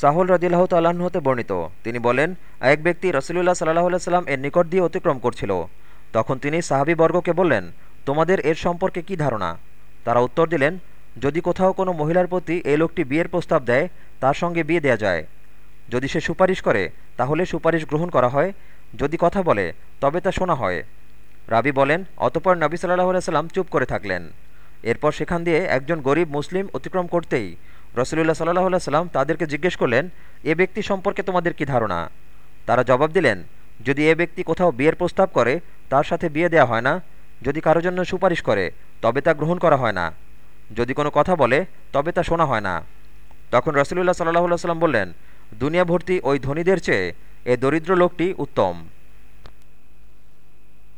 সাহুল রদিল্লাহ তাল্লাহ্ন হতে বর্ণিত। তিনি বলেন, এক ব্যক্তি রসুলুল্লাহ সাল্লাহ সাল্লাম এর নিকট দিয়ে অতিক্রম করছিল। তখন তিনি সাহাবি বর্গকে বললেন, তোমাদের এর সম্পর্কে কি ধারণা? তারা উত্তর দিলেন, যদি কোথাও কোনো মহিলার প্রতি এই লোকটি বিয়ের প্রস্তাব দেয়, তার সঙ্গে বিয়ে দেয়া যায়। যদি সে সুপারিশ করে, তাহলে সুপারিশ গ্রহণ করা হয়। যদি কথা বলে, তবে তা শোনা হয়। রাবি বলেন, অতপর নবী সাল্লাহ সাল্লাম চুপ করে থাকলেন। এরপর সেখান দিয়ে একজন গরিব মুসলিম অতিক্রম করতেই রসুলুল্লাহ সাল্লাহ সাল্লাম তাদেরকে জিজ্ঞেস করলেন, এ ব্যক্তি সম্পর্কে তোমাদের কি ধারণা? তারা জবাব দিলেন, যদি এ ব্যক্তি কোথাও বিয়ের প্রস্তাব করে, তার সাথে বিয়ে দেওয়া হয় না। যদি কারও জন্য সুপারিশ করে, তবে তা গ্রহণ করা হয় না। যদি কোনো কথা বলে, তবে তা শোনা হয় না। তখন রসুলুল্লাহ সাল্লাহ সাল্লাম বললেন দুনিয়া ভর্তি ওই ধনীদের চেয়ে এ দরিদ্র লোকটি উত্তম।